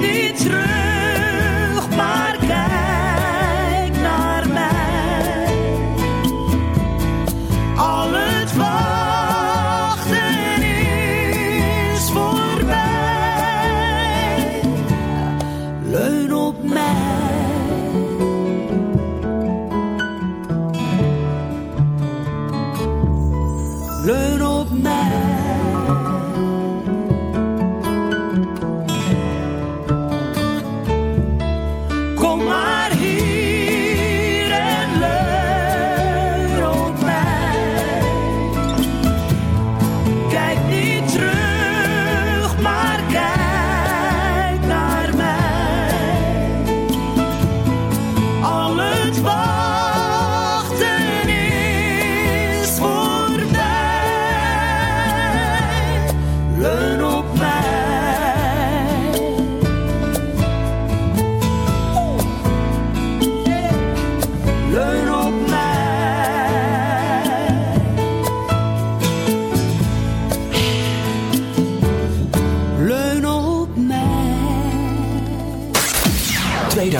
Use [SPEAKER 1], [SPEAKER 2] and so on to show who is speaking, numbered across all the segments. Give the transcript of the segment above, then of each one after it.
[SPEAKER 1] niet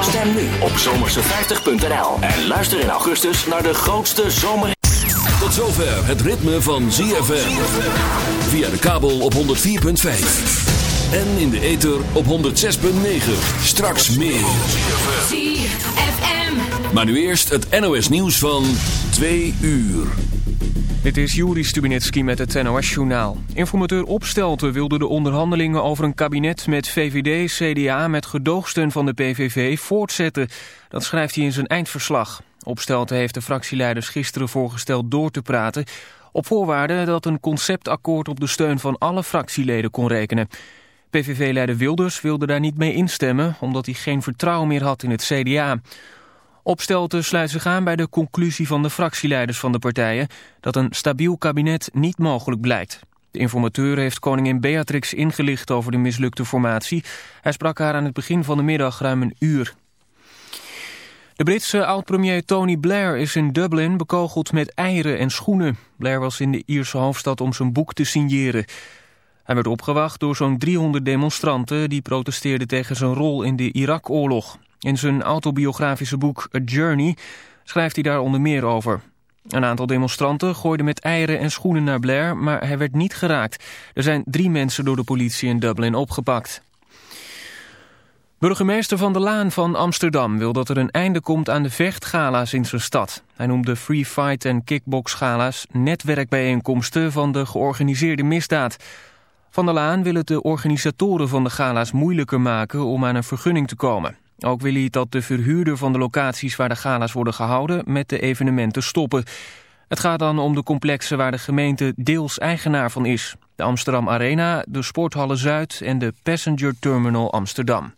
[SPEAKER 2] Stem nu op zomerse50.nl en luister in augustus naar de grootste zomer.
[SPEAKER 3] Tot zover het ritme van ZFM. Via de kabel op 104.5. En in de ether op 106.9. Straks meer.
[SPEAKER 4] ZFM.
[SPEAKER 3] Maar nu eerst het NOS nieuws van 2 uur.
[SPEAKER 5] Dit is Juri Stubinetski met het NOS-journaal. Informateur Opstelten wilde de onderhandelingen over een kabinet met VVD, CDA... met gedoogsteun van de PVV voortzetten. Dat schrijft hij in zijn eindverslag. Opstelten heeft de fractieleiders gisteren voorgesteld door te praten... op voorwaarde dat een conceptakkoord op de steun van alle fractieleden kon rekenen. PVV-leider Wilders wilde daar niet mee instemmen... omdat hij geen vertrouwen meer had in het CDA... Opstelten sluit zich aan bij de conclusie van de fractieleiders van de partijen dat een stabiel kabinet niet mogelijk blijkt. De informateur heeft koningin Beatrix ingelicht over de mislukte formatie. Hij sprak haar aan het begin van de middag ruim een uur. De Britse oud-premier Tony Blair is in Dublin bekogeld met eieren en schoenen. Blair was in de Ierse hoofdstad om zijn boek te signeren. Hij werd opgewacht door zo'n 300 demonstranten die protesteerden tegen zijn rol in de Irak-oorlog. In zijn autobiografische boek A Journey schrijft hij daar onder meer over. Een aantal demonstranten gooiden met eieren en schoenen naar Blair, maar hij werd niet geraakt. Er zijn drie mensen door de politie in Dublin opgepakt. Burgemeester Van der Laan van Amsterdam wil dat er een einde komt aan de vechtgala's in zijn stad. Hij noemt de free fight en kickbox gala's netwerkbijeenkomsten van de georganiseerde misdaad. Van der Laan wil het de organisatoren van de gala's moeilijker maken om aan een vergunning te komen. Ook wil hij dat de verhuurder van de locaties waar de gala's worden gehouden met de evenementen stoppen. Het gaat dan om de complexen waar de gemeente deels eigenaar van is. De Amsterdam Arena, de Sporthalle Zuid en de Passenger Terminal Amsterdam.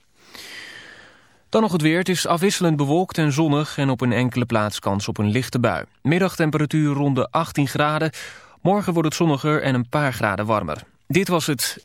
[SPEAKER 5] Dan nog het weer. Het is afwisselend bewolkt en zonnig en op een enkele plaats kans op een lichte bui. Middagtemperatuur rond de 18 graden. Morgen wordt het zonniger en een paar graden warmer. Dit was het.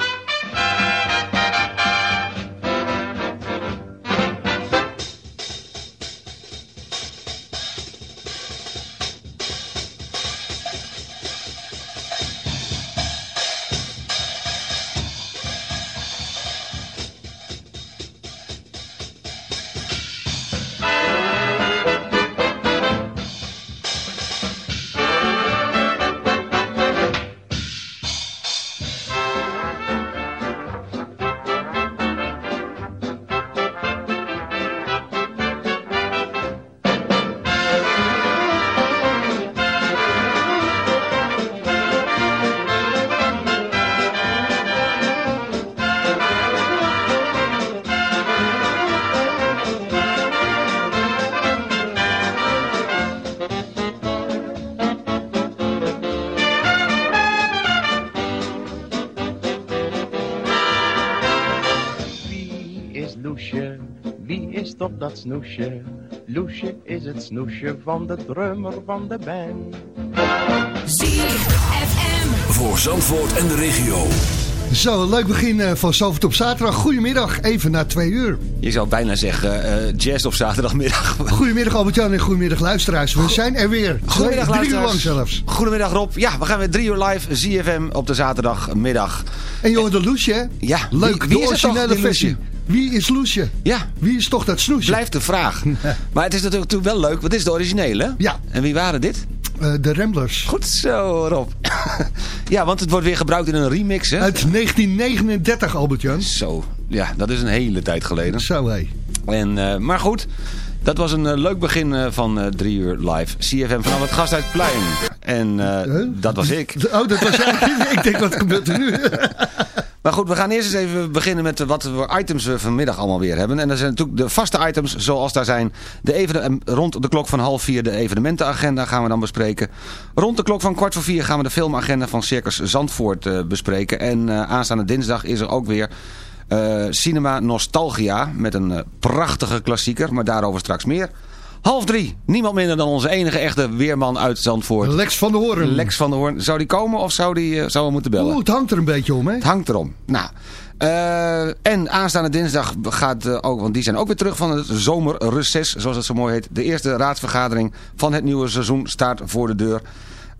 [SPEAKER 6] Dat snoesje? Loesje is het snoesje van de drummer van de band.
[SPEAKER 4] ZFM.
[SPEAKER 1] Voor Zandvoort en de regio.
[SPEAKER 7] Zo, een leuk begin eh, van Zalvert op zaterdag. Goedemiddag, even na twee uur.
[SPEAKER 8] Je zou bijna zeggen eh, jazz op zaterdagmiddag.
[SPEAKER 7] Goedemiddag Albert-Jan en goedemiddag luisteraars. We zijn er weer.
[SPEAKER 8] Goedemiddag
[SPEAKER 7] Twee- Drie uur lang zelfs.
[SPEAKER 8] Goedemiddag Rob. Ja, we gaan weer drie uur live ZFM op de zaterdagmiddag.
[SPEAKER 7] En joh, de Loesje, hè?
[SPEAKER 8] Ja,
[SPEAKER 7] Leuk,
[SPEAKER 8] wie- wie
[SPEAKER 7] de
[SPEAKER 8] is het toch,
[SPEAKER 7] originele versie. Wie is Loesje?
[SPEAKER 8] Ja,
[SPEAKER 7] Wie is toch dat snoesje?
[SPEAKER 8] blijft de vraag. Maar het is natuurlijk wel leuk, want dit is de originele.
[SPEAKER 7] Ja.
[SPEAKER 8] En wie waren dit?
[SPEAKER 7] Eh, de Ramblers.
[SPEAKER 8] Goed zo, Rob. ja, want het wordt weer gebruikt in een remix, hè?
[SPEAKER 7] Uit 1939, Albert-Jan.
[SPEAKER 8] Zo, ja, dat is een hele tijd geleden.
[SPEAKER 7] Zo, hé.
[SPEAKER 8] En, eh, maar goed, dat was een eh, leuk begin van drie uur live. CFM vanaf het Gasthuisplein. En
[SPEAKER 7] Huh?
[SPEAKER 8] dat was ik.
[SPEAKER 7] Oh, dat was jij. ik denk, wat gebeurt er nu?
[SPEAKER 8] Maar goed, we gaan eerst eens even beginnen met wat voor items we vanmiddag allemaal weer hebben. En dat zijn natuurlijk de vaste items zoals daar zijn. De rond de klok van half vier de evenementenagenda gaan we dan bespreken. Rond de klok van kwart voor vier gaan we de filmagenda van Circus Zandvoort eh, bespreken. En eh, aanstaande dinsdag is er ook weer eh, Cinema Nostalgia met een prachtige klassieker. Maar daarover straks meer. Half drie, niemand minder dan onze enige echte weerman uit Zandvoort.
[SPEAKER 7] Lex van der Hoorn.
[SPEAKER 8] Lex van der Hoorn. Zou die komen of zou die, eh, zou we moeten bellen?
[SPEAKER 7] Oeh, het hangt er een beetje om, hè?
[SPEAKER 8] Het hangt erom. Nou, eh, en aanstaande dinsdag gaat eh, ook, want die zijn ook weer terug van het zomerreces, zoals het zo mooi heet. De eerste raadsvergadering van het nieuwe seizoen staat voor de deur.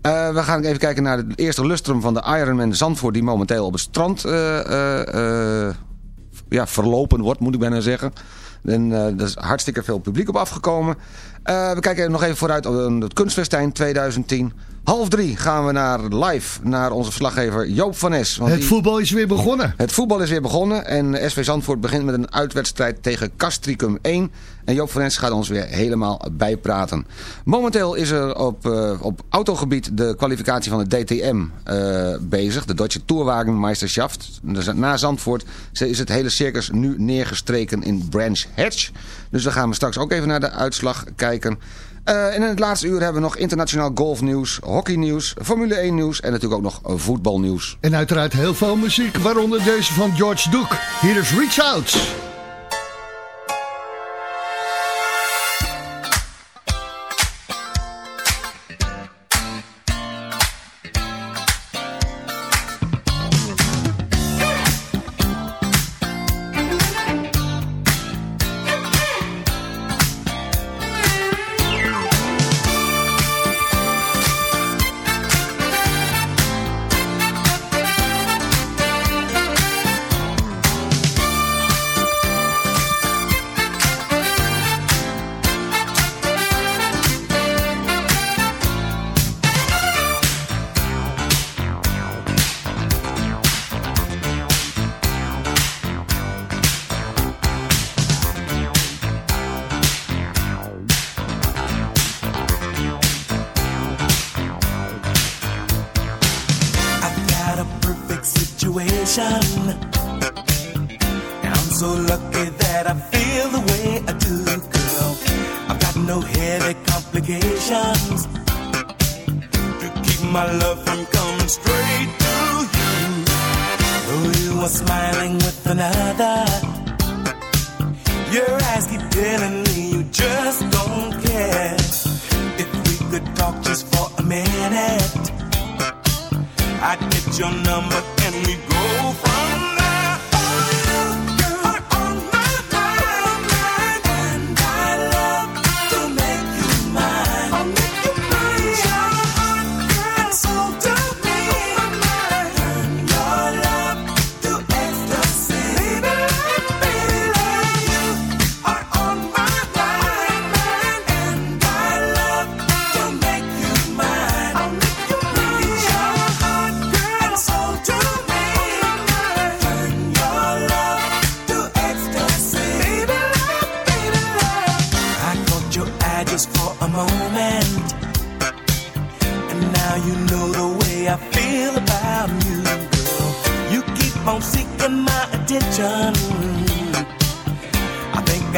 [SPEAKER 8] We gaan even kijken naar het eerste lustrum van de Ironman Zandvoort... die momenteel op het strand ja, verlopen wordt, moet ik bijna zeggen. En eh er is hartstikke veel publiek op afgekomen. Eh, we kijken nog even vooruit op eh, het kunstfestijn 2010. Half drie gaan we naar live naar onze verslaggever Joop van Es. want
[SPEAKER 7] Het voetbal is weer begonnen.
[SPEAKER 8] het voetbal is weer begonnen en SV Zandvoort begint met een uitwedstrijd tegen Castricum 1. En Joop van Ens gaat ons weer helemaal bijpraten. Momenteel is er op, eh, op autogebied de kwalificatie van de DTM eh, bezig. De Deutsche Tourwagenmeisterschaft. Dus na Zandvoort is het hele circus nu neergestreken in Branch Hatch. Dus daar gaan we straks ook even naar de uitslag kijken. Eh, en in het laatste uur hebben we nog internationaal golfnieuws, hockeynieuws, Formule 1 nieuws en natuurlijk ook nog voetbalnieuws.
[SPEAKER 7] En uiteraard heel veel muziek, waaronder deze van George Duke. Hier is Reach Out.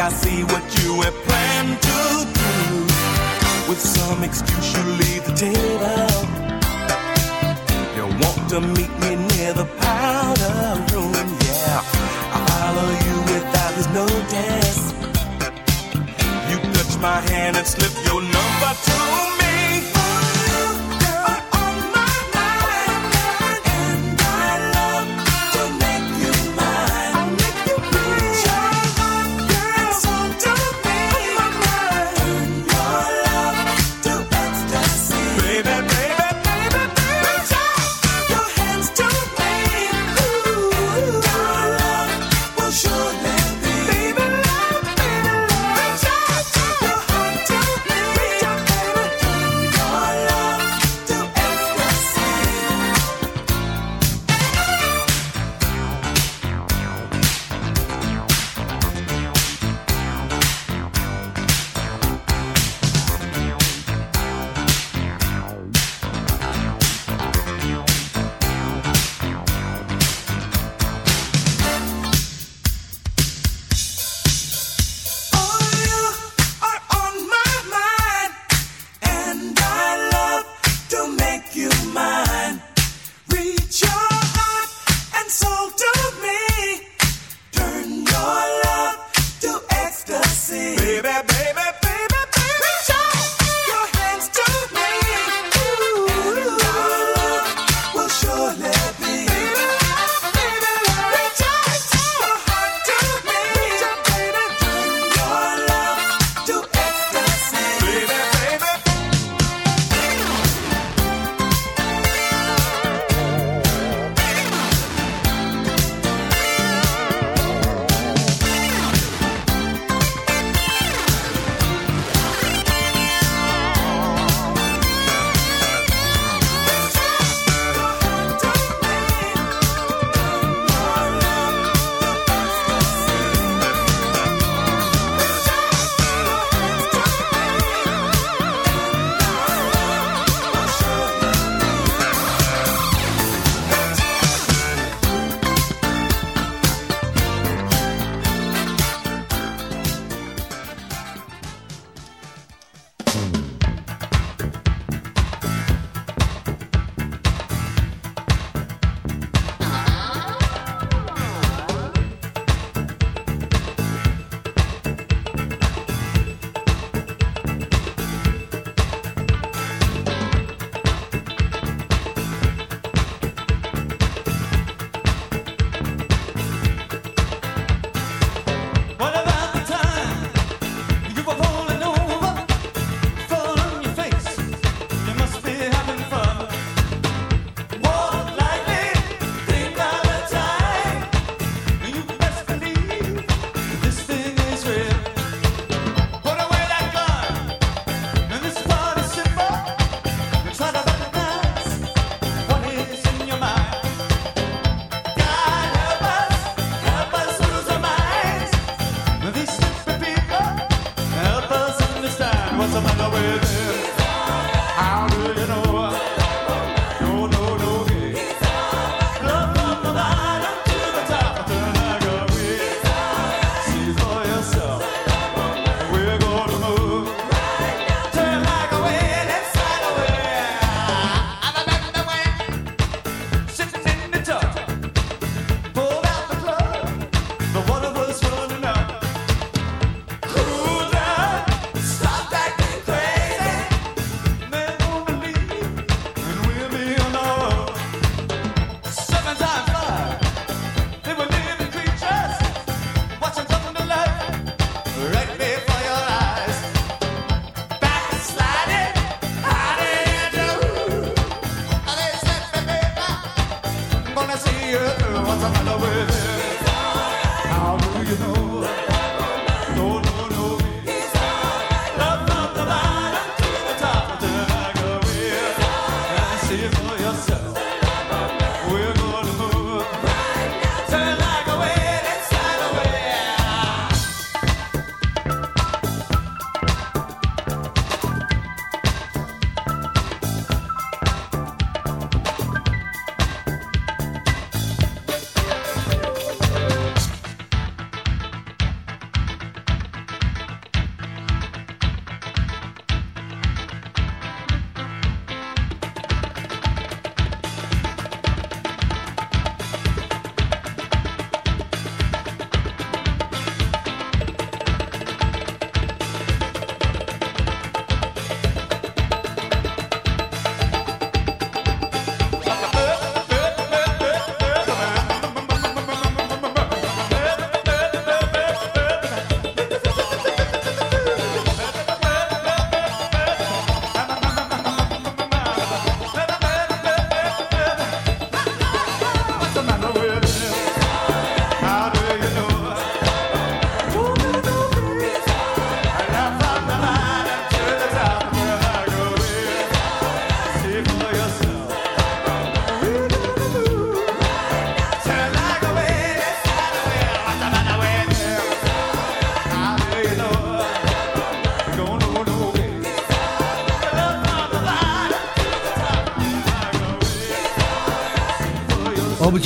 [SPEAKER 9] I see what you have planned to do. With some excuse, you leave the table. You want to meet me near the powder room, yeah. I follow you without his notice. You touch my hand and slip your number to me.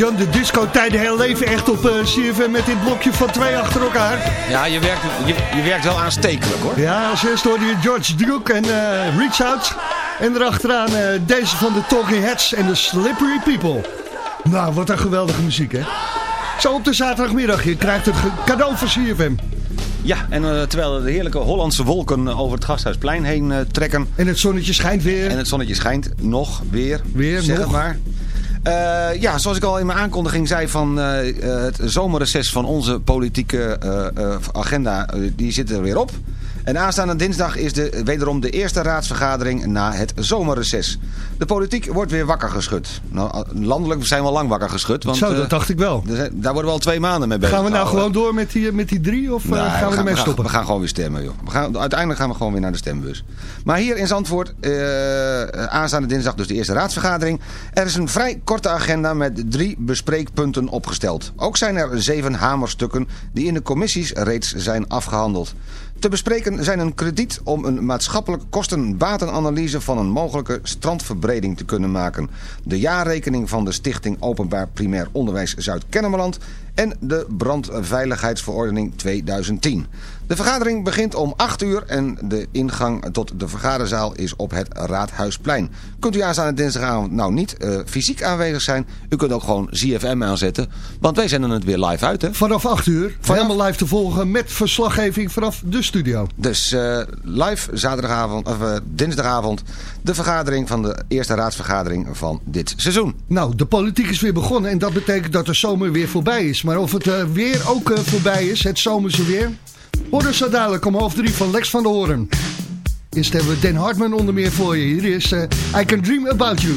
[SPEAKER 7] Albert-Jan, de disco tijden heel leven echt op uh, CFM met dit blokje van twee achter elkaar.
[SPEAKER 8] Ja, je werkt, je, je werkt wel aanstekelijk hoor.
[SPEAKER 7] Ja, als eerste hoorde je George Duke en uh, Reach Out. En erachteraan uh, deze van de Talking Heads en de Slippery People. Nou, wat een geweldige muziek hè. Zo op de zaterdagmiddag, je krijgt het cadeau van CFM.
[SPEAKER 8] Ja, en uh, terwijl de heerlijke Hollandse wolken over het Gasthuisplein heen uh, trekken.
[SPEAKER 7] En het zonnetje schijnt weer.
[SPEAKER 8] En het zonnetje schijnt nog weer.
[SPEAKER 7] Weer,
[SPEAKER 8] zeg
[SPEAKER 7] nog.
[SPEAKER 8] maar. Uh, ja, zoals ik al in mijn aankondiging zei van uh, het zomerreces van onze politieke agenda, die zit er weer op. En aanstaande dinsdag is de, wederom de eerste raadsvergadering na het zomerreces. De politiek wordt weer wakker geschud. Nou, landelijk zijn we al lang wakker geschud. Want,
[SPEAKER 7] Zo, dat dacht ik wel.
[SPEAKER 8] Zijn, daar worden we al twee maanden mee bezig.
[SPEAKER 7] Gaan we nou gewoon door met die, met die drie of
[SPEAKER 8] nee,
[SPEAKER 7] gaan we,
[SPEAKER 8] we
[SPEAKER 7] ermee
[SPEAKER 8] gaan,
[SPEAKER 7] stoppen?
[SPEAKER 8] We gaan gewoon weer stemmen, joh. We gaan, uiteindelijk gaan we gewoon weer naar de stembus. Maar hier in Zandvoort, aanstaande dinsdag dus de eerste raadsvergadering. Er is een vrij korte agenda met drie bespreekpunten opgesteld. Ook zijn er zeven hamerstukken die in de commissies reeds zijn afgehandeld. Te bespreken zijn een krediet om een maatschappelijk kosten-batenanalyse van een mogelijke strandverbreding te kunnen maken. De jaarrekening van de Stichting Openbaar Primair Onderwijs Zuid-Kennemerland en de brandveiligheidsverordening 2010. De vergadering begint om 8 uur en de ingang tot de vergaderzaal is op het Raadhuisplein. Kunt u aanstaande dinsdagavond nou niet uh, fysiek aanwezig zijn, u kunt ook gewoon ZFM aanzetten, want wij zenden het weer live uit. Hè?
[SPEAKER 7] Vanaf 8 uur, vanaf... helemaal live te volgen met verslaggeving vanaf de studio.
[SPEAKER 8] Dus uh, live zaterdagavond, of, uh, dinsdagavond de vergadering van de eerste raadsvergadering van dit seizoen.
[SPEAKER 7] Nou, de politiek is weer begonnen en dat betekent dat de zomer weer voorbij is. Maar of het uh, weer ook voorbij is, het zomerse weer... Horen zo dadelijk om half drie van Lex van der Hoorn. Eerst hebben we Den Hartman onder meer voor je. Hier is uh, I Can Dream About You.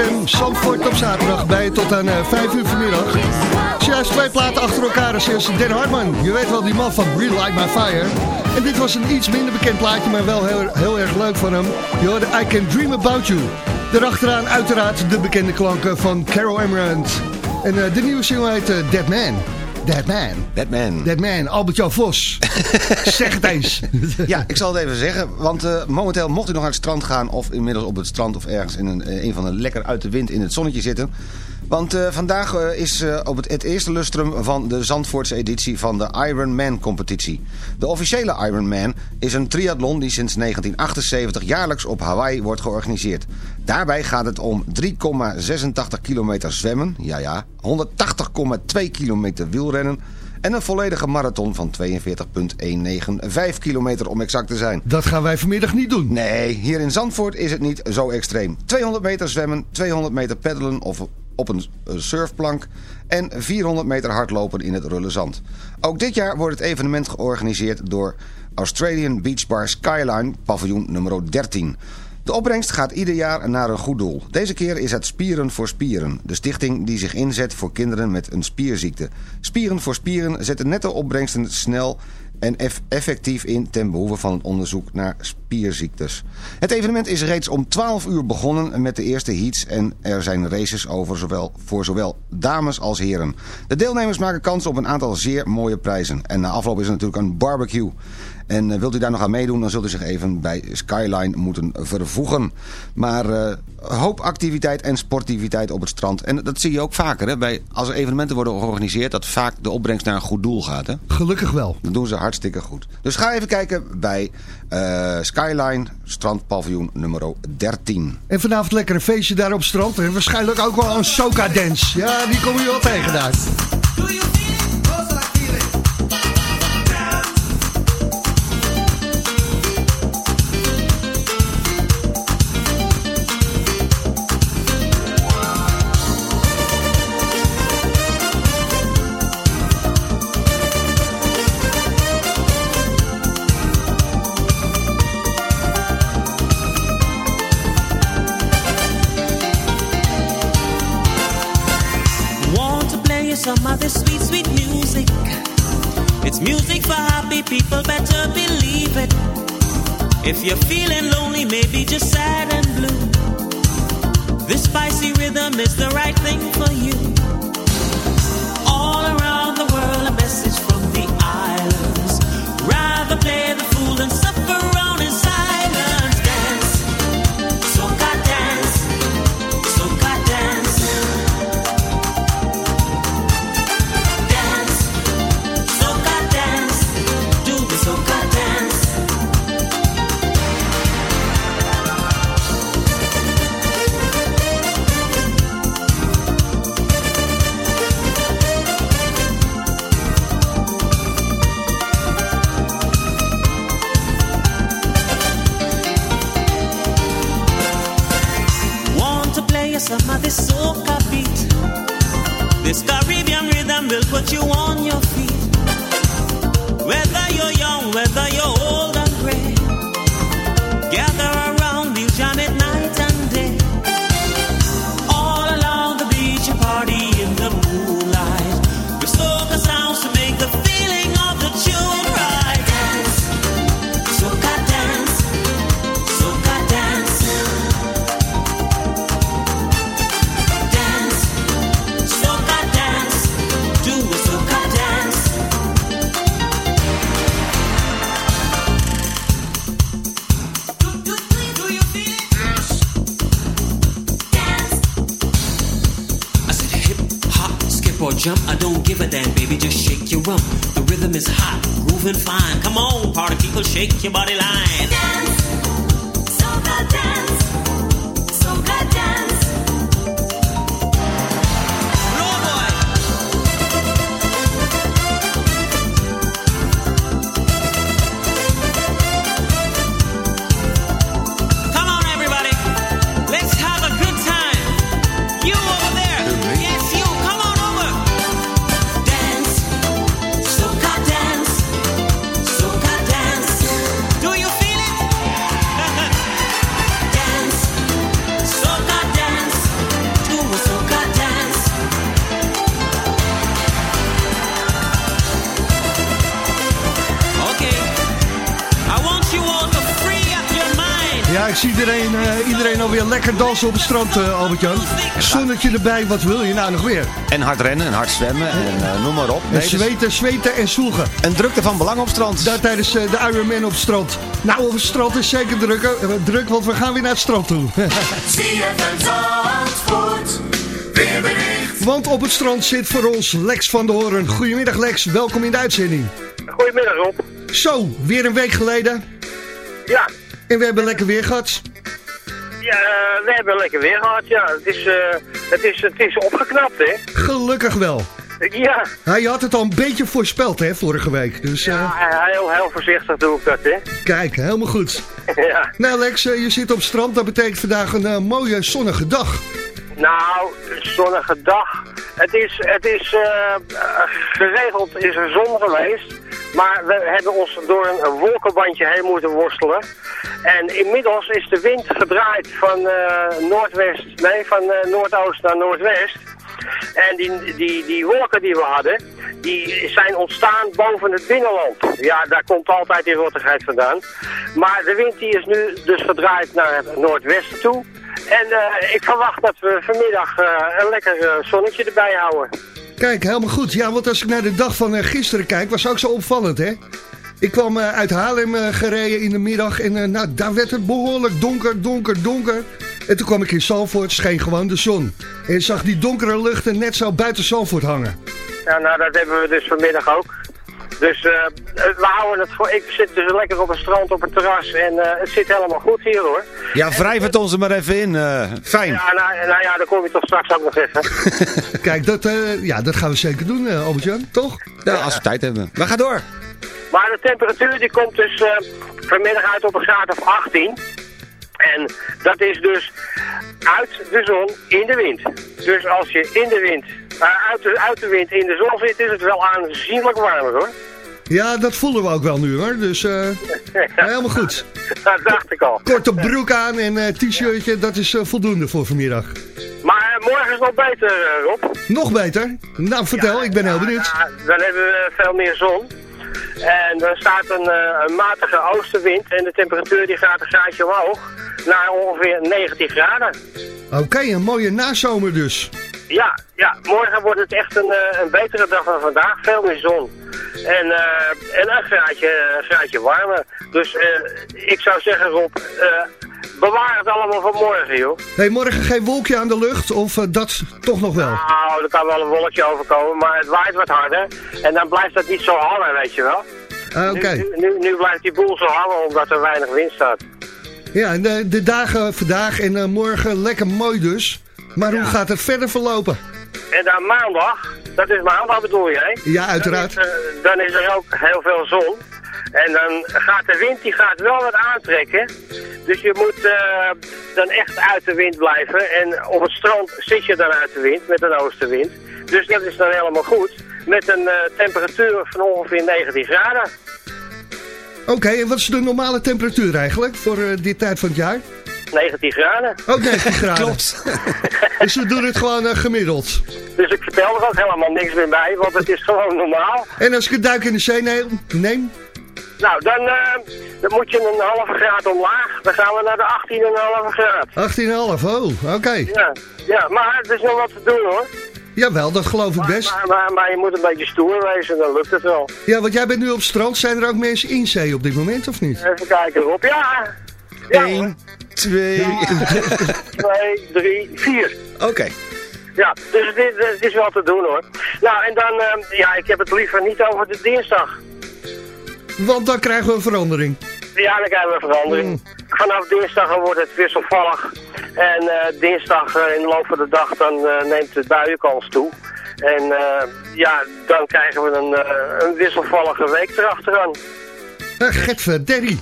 [SPEAKER 7] CFM Zandvoort op zaterdag bij tot aan eh, 5 uur vanmiddag. Juist twee platen achter elkaar als eerste eh, Den Hartman. Je weet wel, die man van Real Like My Fire. En dit was een iets minder bekend plaatje, maar wel heel, heel erg leuk van hem. Je hoorde I Can Dream About You. Daarachteraan uiteraard de bekende klanken van Carol Emerald. En eh, de nieuwe single heet Dead Man. That Man.
[SPEAKER 8] That Man.
[SPEAKER 7] That Man, Albert-Jan Vos. zeg het eens.
[SPEAKER 8] Ja, ik zal het even zeggen. Want eh, momenteel mocht u nog naar het strand gaan... of inmiddels op het strand of ergens in een, eh, een van de lekker uit de wind in het zonnetje zitten... Want eh, vandaag eh, is eh, op het, het eerste lustrum van de Zandvoortse editie van de Ironman competitie. De officiële Ironman is een triathlon die sinds 1978 jaarlijks op Hawaii wordt georganiseerd. Daarbij gaat het om 3,86 kilometer zwemmen, ja ja, 180,2 kilometer wielrennen... en een volledige marathon van 42,195 kilometer om exact te zijn.
[SPEAKER 7] Dat gaan wij vanmiddag niet doen.
[SPEAKER 8] Nee, hier in Zandvoort is het niet zo extreem. 200 meter zwemmen, 200 meter peddelen of op een eh, surfplank en 400 meter hardlopen in het rulle zand. Ook dit jaar wordt het evenement georganiseerd door Australian Beach Bar Skyline, paviljoen nummer 13. De opbrengst gaat ieder jaar naar een goed doel. Deze keer is het Spieren voor Spieren. De stichting die zich inzet voor kinderen met een spierziekte. Spieren voor Spieren zet de opbrengsten snel en eff- effectief in ten behoeve van het onderzoek naar spierziektes. Het evenement is reeds om 12 uur begonnen met de eerste heats en er zijn races over zowel, voor zowel dames als heren. De deelnemers maken kans op een aantal zeer mooie prijzen. En na afloop is er natuurlijk een barbecue. En eh, wilt u daar nog aan meedoen, dan zult u zich even bij Skyline moeten vervoegen. Maar eh, hoop activiteit en sportiviteit op het strand. En dat zie je ook vaker. Hè? Bij, als er evenementen worden georganiseerd, dat vaak de opbrengst naar een goed doel gaat. Hè?
[SPEAKER 7] Gelukkig wel.
[SPEAKER 8] Dat doen ze hartstikke goed. Dus ga even kijken bij eh, Skyline, strandpaviljoen nummer 13.
[SPEAKER 7] En vanavond lekker een feestje daar op het strand. En waarschijnlijk ook wel een soca dance. Ja, die kom je wel tegen daar.
[SPEAKER 10] Give a damn, baby. Just shake your rump. The rhythm is hot, grooving fine. Come on, party people, shake your body line.
[SPEAKER 7] Lekker dansen op het strand, eh, Albert-Jan. Zonnetje erbij, wat wil je nou nog weer?
[SPEAKER 8] En hard rennen en hard zwemmen en eh, noem maar op.
[SPEAKER 7] En
[SPEAKER 8] Nee, dus
[SPEAKER 7] zweten, zweten en zoegen.
[SPEAKER 8] een drukte van belang op het strand.
[SPEAKER 7] Daar tijdens eh, de Ironman op het strand. Nou, op het strand is zeker druk, druk, want we gaan weer naar het strand toe.
[SPEAKER 11] ZFM Zandvoort, weerbericht.
[SPEAKER 7] want op het strand zit voor ons Lex van de Hoorn. Goedemiddag Lex, welkom in de uitzending.
[SPEAKER 12] Goedemiddag Rob.
[SPEAKER 7] Zo, weer een week geleden.
[SPEAKER 12] Ja,
[SPEAKER 7] En we hebben lekker weer gehad.
[SPEAKER 12] Ja eh, we hebben lekker weer gehad. Ja, het is, eh, het is, het is opgeknapt, hè?
[SPEAKER 7] Gelukkig wel.
[SPEAKER 12] Ja,
[SPEAKER 7] Hij had het al een beetje voorspeld, hè, vorige week. Dus eh,
[SPEAKER 12] ja heel, heel voorzichtig doe ik dat, hè?
[SPEAKER 7] kijk, helemaal goed.
[SPEAKER 12] ja.
[SPEAKER 7] Nou Lex, eh, je zit op strand. Dat betekent vandaag een eh, mooie zonnige dag.
[SPEAKER 12] Nou, zonnige dag. Het is, het is eh, eh, geregeld is er zon geweest. Maar we hebben ons door een wolkenbandje heen moeten worstelen. En inmiddels is de wind gedraaid van eh, noordwest, nee, van eh, noordoost naar noordwest. En die, die, die wolken die we hadden, die zijn ontstaan boven het binnenland. Ja, daar komt altijd die rottigheid vandaan. Maar de wind die is nu dus gedraaid naar het noordwesten toe. En eh, ik verwacht dat we vanmiddag een lekker zonnetje erbij houden.
[SPEAKER 7] Kijk, helemaal goed. Ja, want als ik naar de dag van gisteren kijk, was ook zo opvallend, hè? Ik kwam eh, uit Haarlem eh, gereden in de middag en eh, nou, daar werd het behoorlijk donker, donker, donker. En toen kwam ik in Zalvoort, scheen gewoon de zon. En je zag die donkere luchten net zo buiten Zalvoort hangen.
[SPEAKER 12] Ja, nou, dat hebben we dus vanmiddag ook. Dus eh, we houden het voor. Ik zit dus lekker op een strand op een terras en eh, het zit helemaal goed hier hoor.
[SPEAKER 8] Ja, wrijf het ons er maar even in. eh, fijn.
[SPEAKER 12] Ja, nou, nou ja, dan kom je toch straks ook nog even.
[SPEAKER 7] Kijk, dat, eh, ja, dat gaan we zeker doen, eh, Albert-Jan, toch?
[SPEAKER 8] Ja, als we tijd hebben. We gaan door.
[SPEAKER 12] Maar de temperatuur die komt dus eh, vanmiddag uit op een graad of 18. En dat is dus uit de zon in de wind. Dus als je in de wind, eh, uit, de, uit de wind in de zon zit, is het wel aanzienlijk warmer hoor.
[SPEAKER 7] Ja, dat voelen we ook wel nu, hoor. Dus eh, helemaal goed.
[SPEAKER 12] Dat dacht ik al.
[SPEAKER 7] Korte broek aan en t-shirtje, dat is voldoende voor vanmiddag.
[SPEAKER 12] Maar morgen is nog beter, Rob.
[SPEAKER 7] Nog beter? Nou, vertel, ik ben heel benieuwd.
[SPEAKER 12] Ja, dan hebben we veel meer zon. En dan staat een, eh, een matige oostenwind en de temperatuur die gaat een graadje omhoog naar ongeveer 19 graden.
[SPEAKER 7] Oké, een mooie nazomer dus.
[SPEAKER 12] Ja, ja, morgen wordt het echt een, eh, een betere dag dan vandaag. Veel meer zon. En, eh, en een, graadje, een graadje warmer. Dus ik zou zeggen Rob, bewaar het allemaal voor morgen joh.
[SPEAKER 7] Hey, morgen geen wolkje aan de lucht, of eh, dat toch nog wel?
[SPEAKER 12] Nou, er kan wel een wolkje overkomen, maar het waait wat harder. En dan blijft dat niet zo hangen, weet je wel.
[SPEAKER 7] Ah, Oké.
[SPEAKER 12] Nu, nu, nu blijft die boel zo hangen omdat er weinig wind staat.
[SPEAKER 7] Ja, en de, de dagen vandaag en eh, morgen lekker mooi dus. Maar hoe gaat het verder verlopen?
[SPEAKER 12] En dan maandag, dat is maandag bedoel je, hè?
[SPEAKER 7] Ja, uiteraard.
[SPEAKER 12] Dan is, er, dan is er ook heel veel zon. En dan gaat de wind, die gaat wel wat aantrekken. Dus je moet eh, dan echt uit de wind blijven. En op het strand zit je dan uit de wind, met een oostenwind. Dus dat is dan helemaal goed. Met een eh, temperatuur van ongeveer 19 graden.
[SPEAKER 7] Oké, en wat is de normale temperatuur eigenlijk voor eh, dit tijd van het jaar?
[SPEAKER 12] 19 graden.
[SPEAKER 7] Ook 19 graden.
[SPEAKER 8] Klopt.
[SPEAKER 7] Dus we doen het gewoon eh, gemiddeld.
[SPEAKER 12] Dus ik vertel er ook helemaal niks meer bij, want het is gewoon normaal.
[SPEAKER 7] En als ik een duik in de zee neem, neem
[SPEAKER 12] Nou, dan, eh, dan moet je een halve graad omlaag. Dan gaan we naar de 18,5 graad.
[SPEAKER 7] 18,5, oh, oké.
[SPEAKER 12] Ja, ja, maar er is nog wat te doen hoor.
[SPEAKER 7] Jawel, dat geloof ik best.
[SPEAKER 12] Maar, maar, maar je moet een beetje stoer wezen, dan lukt het wel.
[SPEAKER 7] Ja, want jij bent nu op het strand. Zijn er ook mensen in zee op dit moment, of niet?
[SPEAKER 12] Even kijken Rob. Ja, ja hoor.
[SPEAKER 8] 1, 2...
[SPEAKER 12] twee, drie, vier.
[SPEAKER 8] Oké.
[SPEAKER 12] Ja, dus het is, het is wel te doen hoor. Nou, en dan, eh, ja, ik heb het liever niet over de dinsdag.
[SPEAKER 7] Want dan krijgen we een verandering.
[SPEAKER 12] Ja, dan krijgen we een verandering. Vanaf dinsdag wordt het wisselvallig. En eh, dinsdag eh, in de loop van de dag dan eh, neemt de buienkans toe. En ja, dan krijgen we een, een wisselvallige week erachteraan.
[SPEAKER 7] Uh, Getverderi.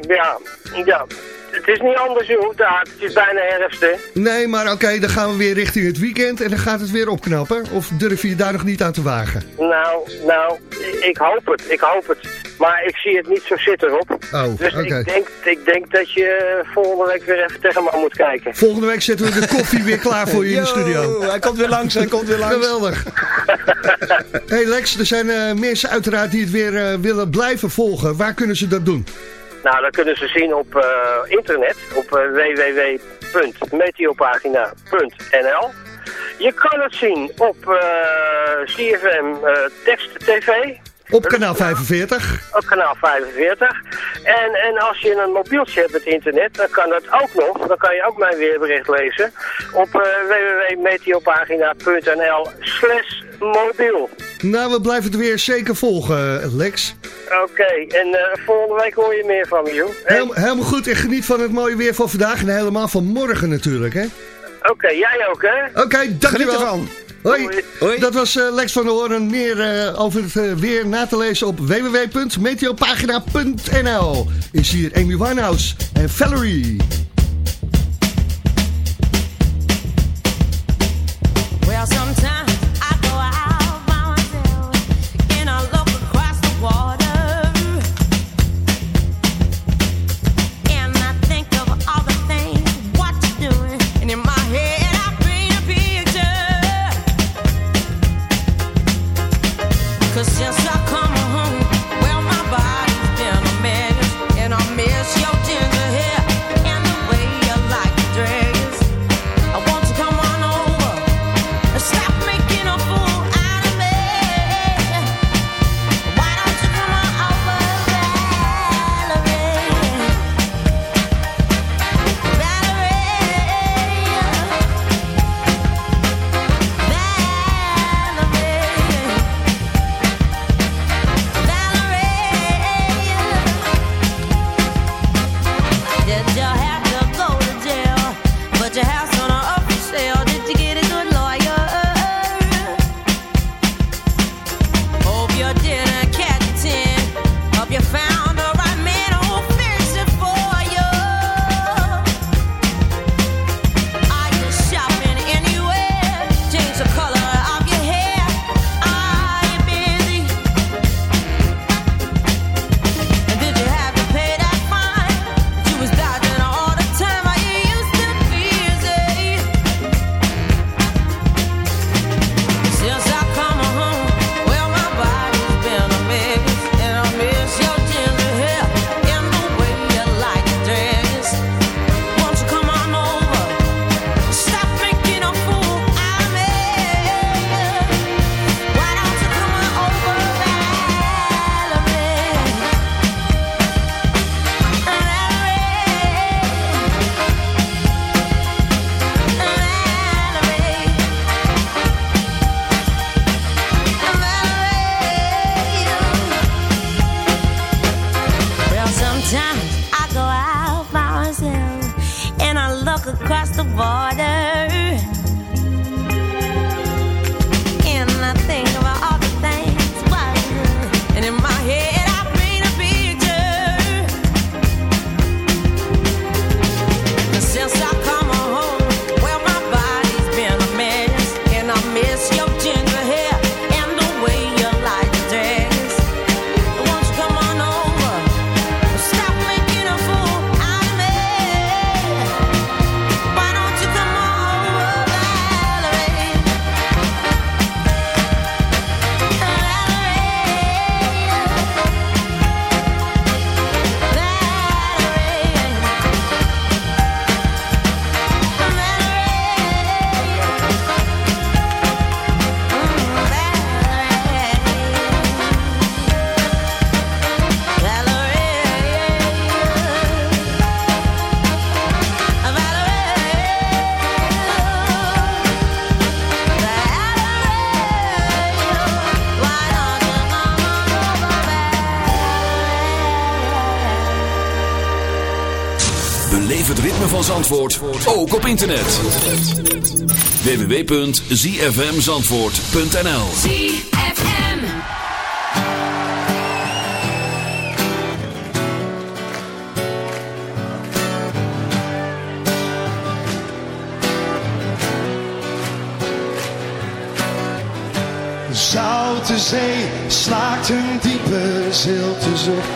[SPEAKER 12] Ja, ja. Het is niet anders joh, daar. Het is bijna herfst hè.
[SPEAKER 7] Nee, maar oké, dan gaan we weer richting het weekend en dan gaat het weer opknappen. Of durf je je daar nog niet aan te wagen?
[SPEAKER 12] Nou, nou, ik hoop het, ik hoop het. Maar ik zie het niet zo zitten, Rob.
[SPEAKER 7] Oh,
[SPEAKER 12] dus ik, denk, ik denk dat je volgende week weer even tegen me moet kijken.
[SPEAKER 7] Volgende week zetten we de koffie weer klaar voor je in de studio.
[SPEAKER 8] Hij komt weer langs, hij komt weer langs.
[SPEAKER 7] Geweldig. hey Lex, er zijn eh, mensen uiteraard die het weer eh, willen blijven volgen. Waar kunnen ze dat doen?
[SPEAKER 12] Nou, dat kunnen ze zien op eh, internet, op www.meteopagina.nl. Je kan het zien op CFM Tekst TV.
[SPEAKER 7] Op kanaal 45.
[SPEAKER 12] Op kanaal 45. En, en als je een mobieltje hebt met internet, dan kan dat ook nog. Dan kan je ook mijn weerbericht lezen op eh, www.meteopagina.nl slash mobiel.
[SPEAKER 7] Nou, we blijven het weer zeker volgen, Lex.
[SPEAKER 12] Oké, en eh, volgende week hoor je meer van jou. joh.
[SPEAKER 7] Helemaal, goed en geniet van het mooie weer van vandaag en helemaal van morgen natuurlijk, hè?
[SPEAKER 12] Oké, jij ook, hè?
[SPEAKER 7] Oké, okay, dankjewel.
[SPEAKER 8] Geniet ervan.
[SPEAKER 7] Hoi. Dat was eh, Lex van der Hoorn. Meer eh, over het eh, weer na te lezen op www.meteopagina.nl. Is hier Amy Winehouse en Valerie.
[SPEAKER 13] Well, sometimes
[SPEAKER 1] Zandvoort ook op internet. www.zfmzandvoort.nl
[SPEAKER 4] ZFM
[SPEAKER 11] Zoute zee slaakt een diepe zilte zucht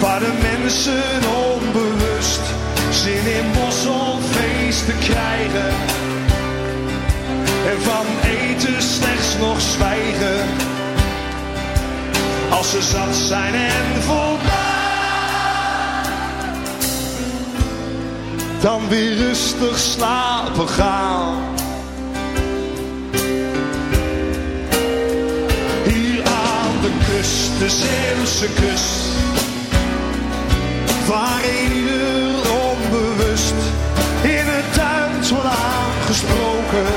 [SPEAKER 11] Waar de mensen onbewust zin in mosselfeesten krijgen. En van eten slechts nog zwijgen. Als ze zat zijn en voldaan. Dan weer rustig slapen gaan. Hier aan de kust, de Zeeuwse kust. Waar ieder onbewust in het Duits wordt aangesproken.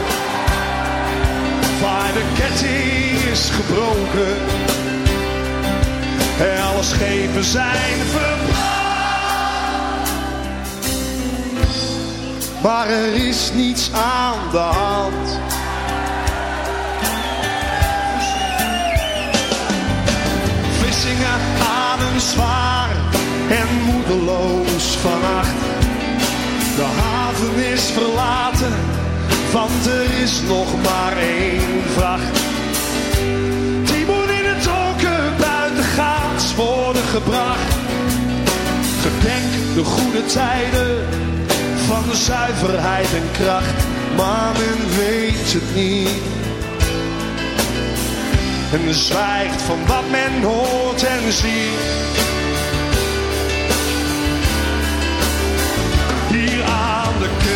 [SPEAKER 11] Waar de ketting is gebroken. En alle schepen zijn verbrand. Maar er is niets aan de hand. Vlissingen ademen zwaar is verlaten, want er is nog maar één vracht. Die moet in het donker buitengaats worden gebracht. Gedenk de goede tijden van zuiverheid en kracht, maar men weet het niet. En zwijgt van wat men hoort en ziet. Hier aan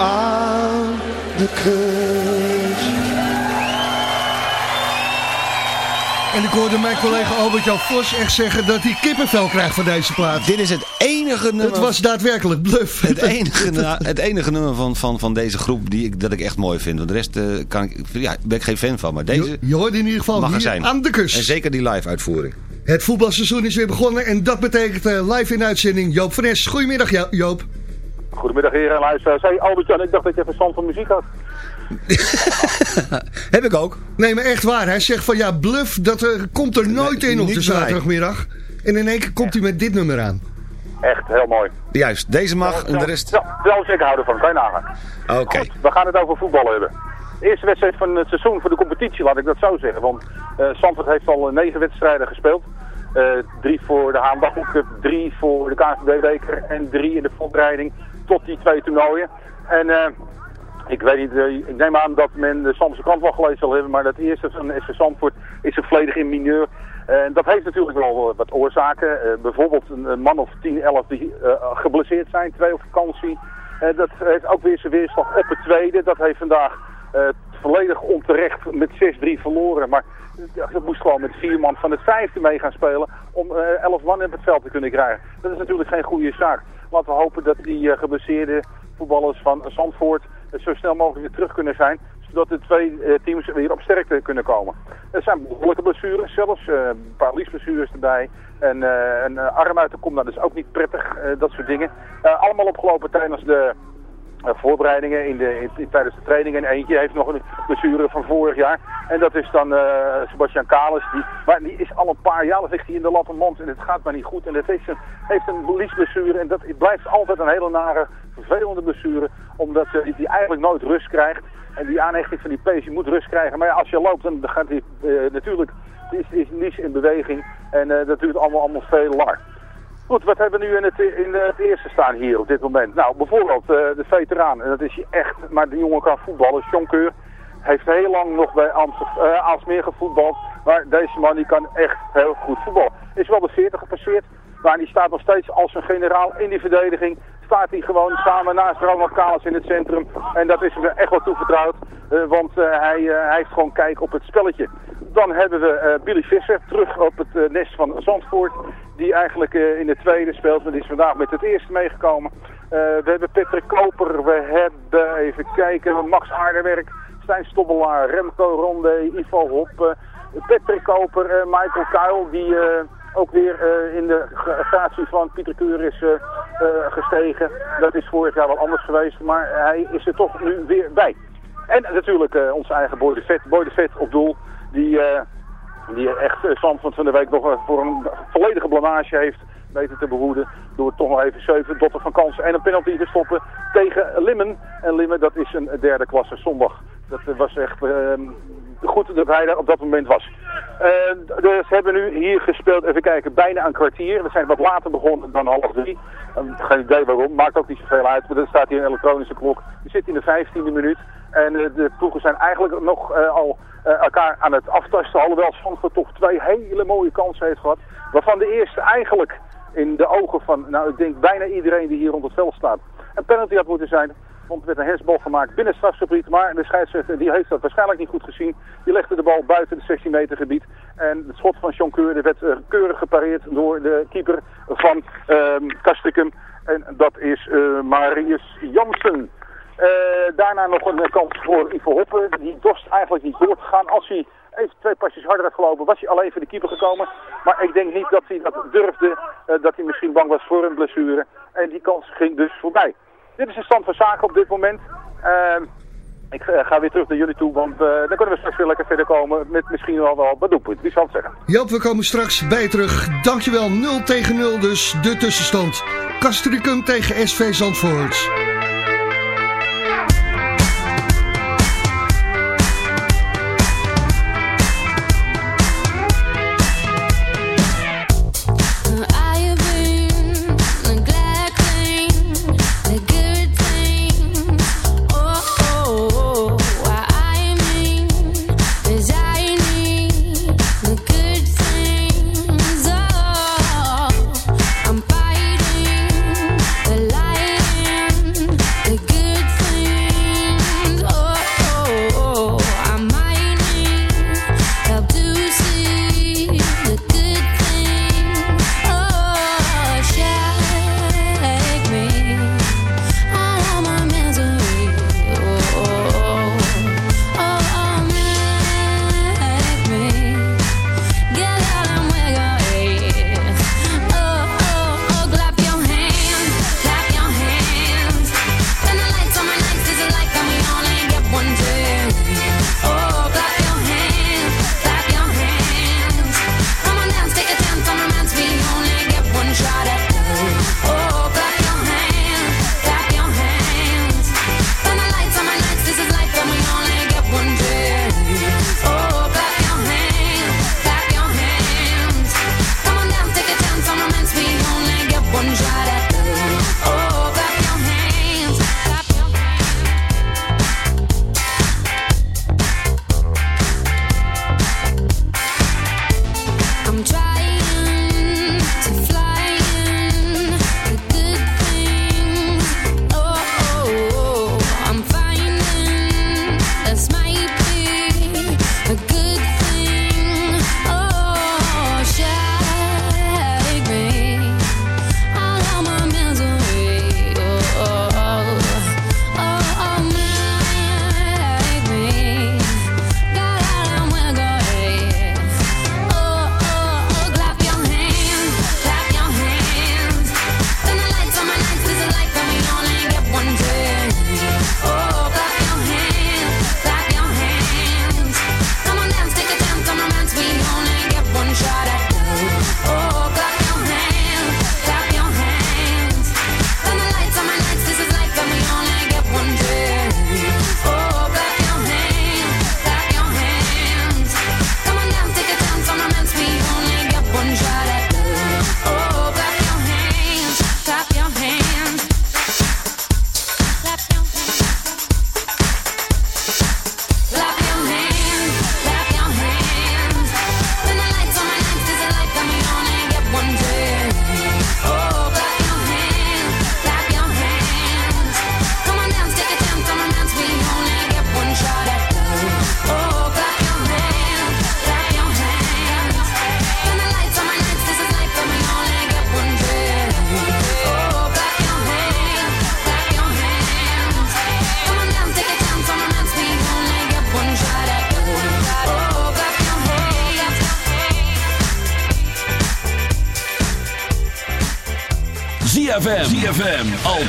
[SPEAKER 11] Aan de kust.
[SPEAKER 7] En ik hoorde mijn collega Albert-Jan Vos echt zeggen dat hij kippenvel krijgt van deze plaat.
[SPEAKER 8] Dit is het enige nummer...
[SPEAKER 7] Het was daadwerkelijk bluff.
[SPEAKER 8] Het enige, het enige nummer van, van, van deze groep die ik, dat ik echt mooi vind. Want de rest eh, kan ik, ja, ben ik geen fan van. Maar deze
[SPEAKER 7] Je, in ieder geval
[SPEAKER 8] mag er
[SPEAKER 7] hier
[SPEAKER 8] zijn.
[SPEAKER 7] aan de kust.
[SPEAKER 8] En zeker die live uitvoering.
[SPEAKER 7] Het voetbalseizoen is weer begonnen en dat betekent eh, live in uitzending Joop van Es. Goedemiddag Jo- Joop.
[SPEAKER 14] Goedemiddag heren en luisteraars. Hey Albert-Jan, ik dacht dat je verstand van muziek had.
[SPEAKER 8] Heb ik ook.
[SPEAKER 7] Nee, maar echt waar. Hij zegt van ja, bluff, dat eh, komt er nooit in op de zaterdagmiddag. En in één keer komt hij met dit nummer aan.
[SPEAKER 14] Echt heel mooi.
[SPEAKER 8] Juist, deze mag en de rest...
[SPEAKER 14] Ja, ik hou ervan, kan je nagaan.
[SPEAKER 8] Oké.
[SPEAKER 14] We gaan het over voetbal hebben. De eerste wedstrijd van het seizoen voor de competitie, laat ik dat zo zeggen. Want eh Zandvoort heeft al eh, negen wedstrijden gespeeld. Eh, drie voor de Haandagboek Cup, drie voor de KNVB-beker en drie in de voorbereiding tot die twee toernooien. En eh, ik weet niet, eh, ik neem aan dat men de Zandvoortse krant wel gelezen zal hebben, maar dat eerste van SV Zandvoort is een volledig in mineur. Eh, En dat heeft natuurlijk wel wat oorzaken. Eh, bijvoorbeeld een, man of 10, 11 die eh, geblesseerd zijn, twee op vakantie. Eh, dat heeft ook weer zijn weerslag op het tweede. Dat heeft vandaag eh, volledig onterecht met 6-3 verloren. Maar dat moest gewoon met vier man van het vijfde mee gaan spelen om eh 11 man op het veld te kunnen krijgen. Dat is natuurlijk geen goede zaak. Laten we hopen dat die eh, geblesseerde voetballers van Zandvoort eh, zo snel mogelijk weer terug kunnen zijn. Zodat de twee eh, teams weer op sterkte kunnen komen. Er zijn behoorlijke blessures zelfs. een paar liesblessures erbij. En een arm uit de kom, dat is ook niet prettig. dat soort dingen. Allemaal opgelopen tijdens de voorbereidingen in de, in, tijdens de training. En eentje heeft nog een blessure van vorig jaar. En dat is dan eh, Sebastian Kalis. Die, maar die is al een paar jaar ligt hij in de lappenmond en het gaat maar niet goed. En het heeft een, heeft een liesblessure. En dat blijft altijd een hele nare, vervelende blessure. Omdat eh, die, eigenlijk nooit rust krijgt. En die aanhechting van die pees, moet rust krijgen. Maar ja, als je loopt, dan gaat hij eh, natuurlijk... Is, is lies in beweging en eh, dat duurt allemaal, allemaal veel lang. Goed, wat hebben we nu in het, in het eerste staan hier op dit moment? Nou, bijvoorbeeld eh, de veteraan. En dat is echt, maar die jongen kan voetballen. John Keur heeft heel lang nog bij Amsterdam, Aalsmeer gevoetbald. Maar deze man die kan echt heel goed voetballen. Is wel de 40 gepasseerd, maar die staat nog steeds als een generaal in die verdediging. Staat hij gewoon samen naast Ronald Kalis in het centrum. En dat is hem echt wel toevertrouwd. eh, want eh, hij, eh, hij heeft gewoon kijk op het spelletje. Dan hebben we Billy Visser terug op het nest van Zandvoort. Die eigenlijk in de tweede speelt. Maar die is vandaag met het eerste meegekomen. We hebben Patrick Koper. We hebben, even kijken, Max Aardewerk. Stijn Stobbelaar, Remco Ronde, Ivo Hoppe. Patrick Koper, Michael Kuil. Die ook weer eh, in de gra- gratie van Pieter Keur is eh, eh, gestegen. Dat is vorig jaar wel anders geweest. Maar hij is er toch nu weer bij. En natuurlijk onze eigen Boy de Vet. Boy de Vet op doel. Die, die echt Zandvoort van de week nog voor een volledige blamage heeft weten te behoeden. Door toch nog even 7 dotten van kansen en een penalty te stoppen tegen Limmen. En Limmen dat is een derde klasse zondag. Dat was echt eh, goed dat hij daar op dat moment was. Eh, dus hebben nu hier gespeeld, even kijken, bijna een kwartier. We zijn wat later begonnen dan half drie. Eh, geen idee waarom, maakt ook niet zoveel uit. Maar er staat hier een elektronische klok. We zitten in de 15e minuut. En eh, de ploegen zijn eigenlijk nog eh, al eh, elkaar aan het aftasten. Alhoewel Zandvoort toch twee hele mooie kansen heeft gehad. Waarvan de eerste eigenlijk in de ogen van, nou ik denk bijna iedereen die hier rond het veld staat, een penalty had moeten zijn. Want er werd een hensbal gemaakt binnen het strafgebied. Maar de scheidsrechter die heeft dat waarschijnlijk niet goed gezien. Die legde de bal buiten het 16 meter gebied. En het schot van John werd eh, keurig gepareerd door de keeper van ehm Castricum. En dat is eh, Marius Jansen. Eh, daarna nog een kans voor Ivo Hoppe. Die dorst eigenlijk niet door te gaan. Als hij even twee pasjes harder had gelopen, was hij alleen voor de keeper gekomen. Maar ik denk niet dat hij dat durfde. dat hij misschien bang was voor een blessure. En die kans ging dus voorbij. Dit is de stand van zaken op dit moment. Ehm, ik eh, ga weer terug naar jullie toe, want eh, dan kunnen we straks weer lekker verder komen met misschien wel wel wat doelpunt. Wie zal het zeggen?
[SPEAKER 7] Joop, we komen straks bij terug. Dankjewel, 0 tegen 0 dus de tussenstand. Castricum tegen SV Zandvoort.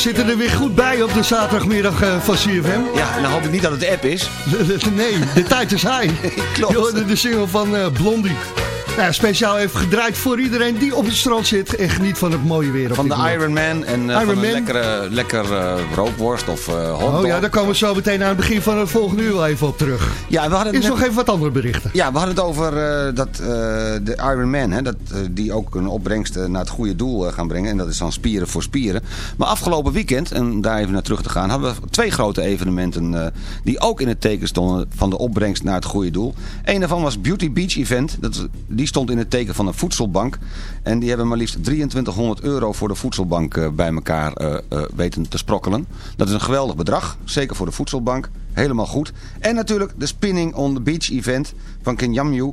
[SPEAKER 7] Zitten er weer goed bij op de zaterdagmiddag eh, van CFM.
[SPEAKER 8] Ja, en dan hoop ik niet dat het app is.
[SPEAKER 7] nee, de tijd is high.
[SPEAKER 8] Klopt.
[SPEAKER 7] Je hoorde de single van eh, Blondie. Nou, speciaal even gedraaid voor iedereen die op het strand zit en geniet van het mooie weer.
[SPEAKER 8] Van de
[SPEAKER 7] moment.
[SPEAKER 8] Iron Man en eh,
[SPEAKER 7] Iron
[SPEAKER 8] van een
[SPEAKER 7] Man.
[SPEAKER 8] lekkere, lekker eh, rookworst of eh hotdog.
[SPEAKER 7] Oh ja, daar komen we zo meteen aan het begin van het volgende uur wel even op terug.
[SPEAKER 8] Ja, we hadden
[SPEAKER 7] Is
[SPEAKER 8] net-
[SPEAKER 7] nog even wat andere berichten.
[SPEAKER 8] Ja, we hadden het over dat, de Iron Man, hè, dat, die ook een opbrengst naar het goede doel gaan brengen. En dat is dan Spieren voor Spieren. Maar afgelopen weekend, en daar even naar terug te gaan, hadden we twee grote evenementen die ook in het teken stonden van de opbrengst naar het goede doel. Een daarvan was Beauty Beach Event. Dat, is- die stond in het teken van een voedselbank. En die hebben maar liefst 2300 euro voor de voedselbank eh, bij elkaar eh, eh, weten te sprokkelen. Dat is een geweldig bedrag, zeker voor de voedselbank. helemaal goed. En natuurlijk de Spinning on the Beach event van Kenyamju.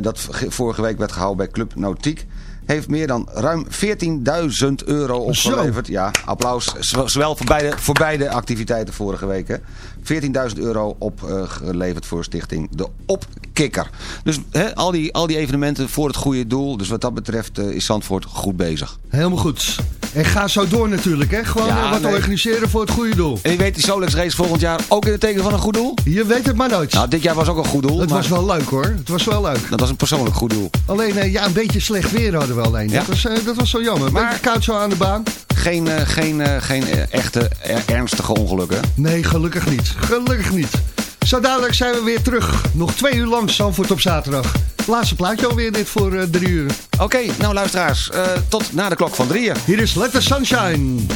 [SPEAKER 8] dat ge- vorige week werd gehouden bij Club Nautiek. Heeft meer dan ruim 14.000 euro opgeleverd. Ja, applaus. Zowel voor beide, voor beide activiteiten vorige week. hè. 14.000 euro opgeleverd voor stichting De Opkikker. Dus al, die, al die evenementen voor het goede doel. Dus wat dat betreft eh, is Zandvoort goed bezig.
[SPEAKER 7] Helemaal goed. En ga zo door natuurlijk, hè? Gewoon
[SPEAKER 8] Ja,
[SPEAKER 7] eh, wat
[SPEAKER 8] nee.
[SPEAKER 7] organiseren voor het goede doel.
[SPEAKER 8] En je weet die Solex race volgend jaar ook in het teken van een goed doel?
[SPEAKER 7] Je weet het maar nooit.
[SPEAKER 8] Nou, dit jaar was ook een goed doel.
[SPEAKER 7] het
[SPEAKER 8] maar
[SPEAKER 7] was wel leuk hoor. Het was wel leuk.
[SPEAKER 8] Dat was een persoonlijk goed doel.
[SPEAKER 7] Alleen, eh, ja, een beetje slecht weer hadden we alleen.
[SPEAKER 8] Ja.
[SPEAKER 7] Dat, was, dat was zo jammer. Maar beetje koud zo aan de baan.
[SPEAKER 8] Geen, geen, geen echte ernstige ongelukken.
[SPEAKER 7] Nee, gelukkig niet. Gelukkig niet. Zo dadelijk zijn we weer terug. Nog twee uur lang Zandvoort op zaterdag. Laatste plaatje alweer dit voor eh, drie uur.
[SPEAKER 8] Oké, nou luisteraars, eh, tot na de klok van drieën.
[SPEAKER 7] Hier is Let the Sunshine.